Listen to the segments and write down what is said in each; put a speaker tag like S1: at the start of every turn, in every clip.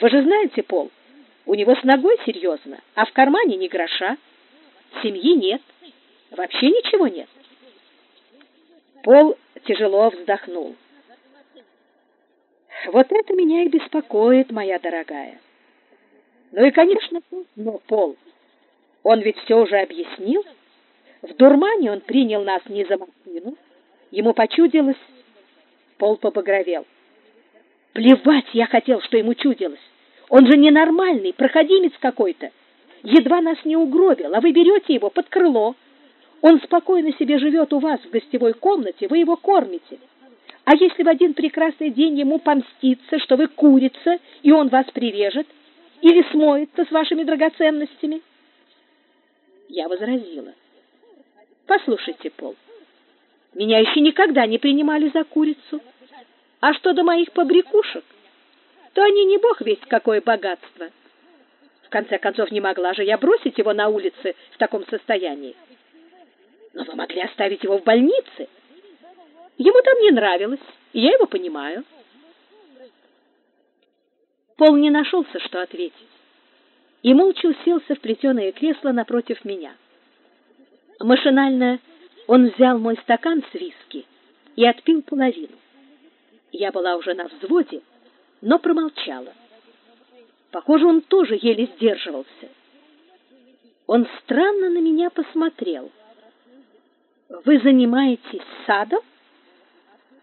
S1: Вы же знаете, Пол, у него с ногой серьезно, а в кармане ни гроша. Семьи нет, вообще ничего нет. Пол тяжело вздохнул. Вот это меня и беспокоит, моя дорогая. Ну и, конечно, но Пол, он ведь все уже объяснил. В дурмане он принял нас не за машину. Ему почудилось... Пол побагровел. Плевать я хотел, что ему чудилось. Он же ненормальный, проходимец какой-то. Едва нас не угробил, а вы берете его под крыло. Он спокойно себе живет у вас в гостевой комнате, вы его кормите. А если в один прекрасный день ему помстится, что вы курица, и он вас прирежет, или смоется с вашими драгоценностями? Я возразила. Послушайте, Пол, меня еще никогда не принимали за курицу. А что до моих побрякушек, то они не бог весть какое богатство. В конце концов, не могла же я бросить его на улице в таком состоянии. Но вы могли оставить его в больнице. Ему там не нравилось, и я его понимаю. Пол не нашелся, что ответить, и молча уселся в плетеное кресло напротив меня. Машинально он взял мой стакан с виски и отпил половину. Я была уже на взводе, но промолчала. Похоже, он тоже еле сдерживался. Он странно на меня посмотрел. «Вы занимаетесь садом?»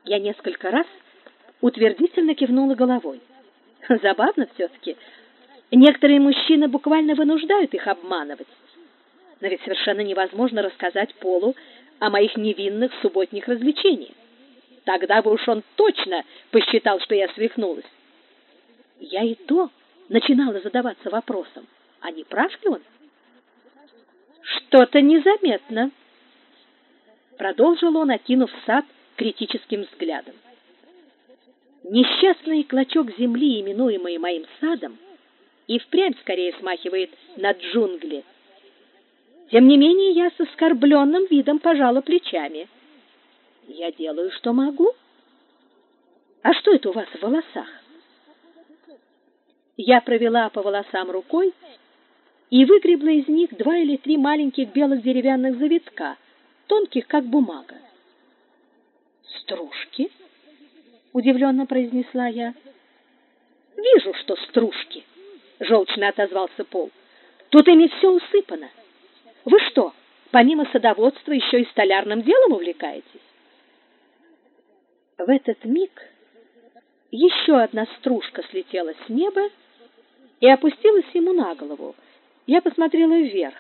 S1: Я несколько раз утвердительно кивнула головой. Забавно все-таки. Некоторые мужчины буквально вынуждают их обманывать. Но ведь совершенно невозможно рассказать Полу о моих невинных субботних развлечениях. Тогда бы уж он точно посчитал, что я свихнулась. Я и то начинала задаваться вопросом, а не прав ли он? Что-то незаметно. Продолжил он, окинув сад критическим взглядом. Несчастный клочок земли, именуемый моим садом, и впрямь скорее смахивает на джунгли. Тем не менее, я с оскорбленным видом пожала плечами. Я делаю, что могу. А что это у вас в волосах? Я провела по волосам рукой и выгребла из них два или три маленьких белых деревянных завитка, тонких, как бумага. «Стружки?» — удивленно произнесла я. «Вижу, что стружки!» — желчно отозвался Пол. «Тут ими все усыпано. Вы что, помимо садоводства еще и столярным делом увлекаетесь?» В этот миг еще одна стружка слетела с неба и опустилась ему на голову. Я посмотрела вверх.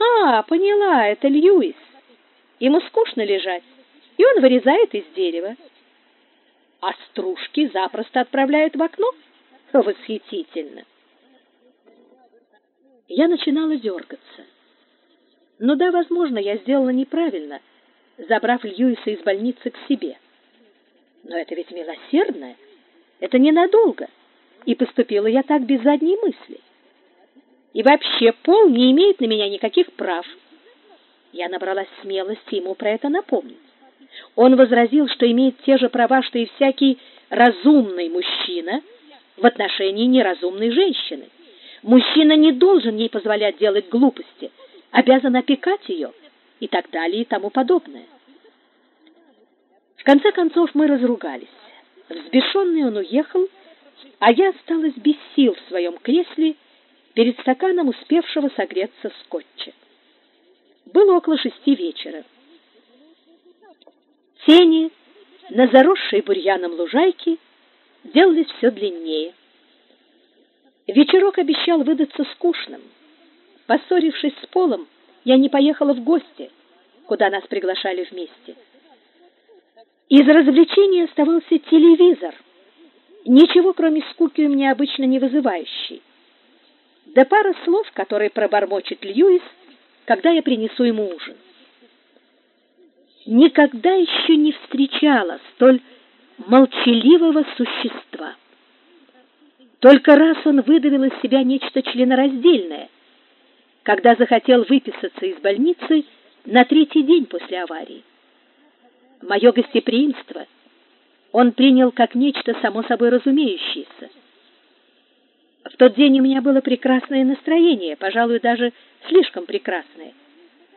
S1: «А, поняла, это Льюис. Ему скучно лежать, и он вырезает из дерева. А стружки запросто отправляют в окно? Восхитительно!» Я начинала дергаться. Ну да, возможно, я сделала неправильно, забрав Льюиса из больницы к себе. Но это ведь милосердно, это ненадолго, и поступила я так без задней мысли. И вообще Пол не имеет на меня никаких прав. Я набралась смелости ему про это напомнить. Он возразил, что имеет те же права, что и всякий разумный мужчина в отношении неразумной женщины. Мужчина не должен ей позволять делать глупости, обязан опекать ее и так далее и тому подобное. В конце концов мы разругались. Взбешенный он уехал, а я осталась без сил в своем кресле перед стаканом успевшего согреться скотча. Было около шести вечера. Тени на заросшей бурьяном лужайке делались все длиннее. Вечерок обещал выдаться скучным. Поссорившись с Полом, я не поехала в гости, куда нас приглашали вместе. Из развлечений оставался телевизор, ничего кроме скуки у меня обычно не вызывающий. Да пара слов, которые пробормочет Льюис, когда я принесу ему ужин. Никогда еще не встречала столь молчаливого существа. Только раз он выдавил из себя нечто членораздельное, когда захотел выписаться из больницы на третий день после аварии. Мое гостеприимство он принял как нечто само собой разумеющееся. В тот день у меня было прекрасное настроение, пожалуй, даже слишком прекрасное.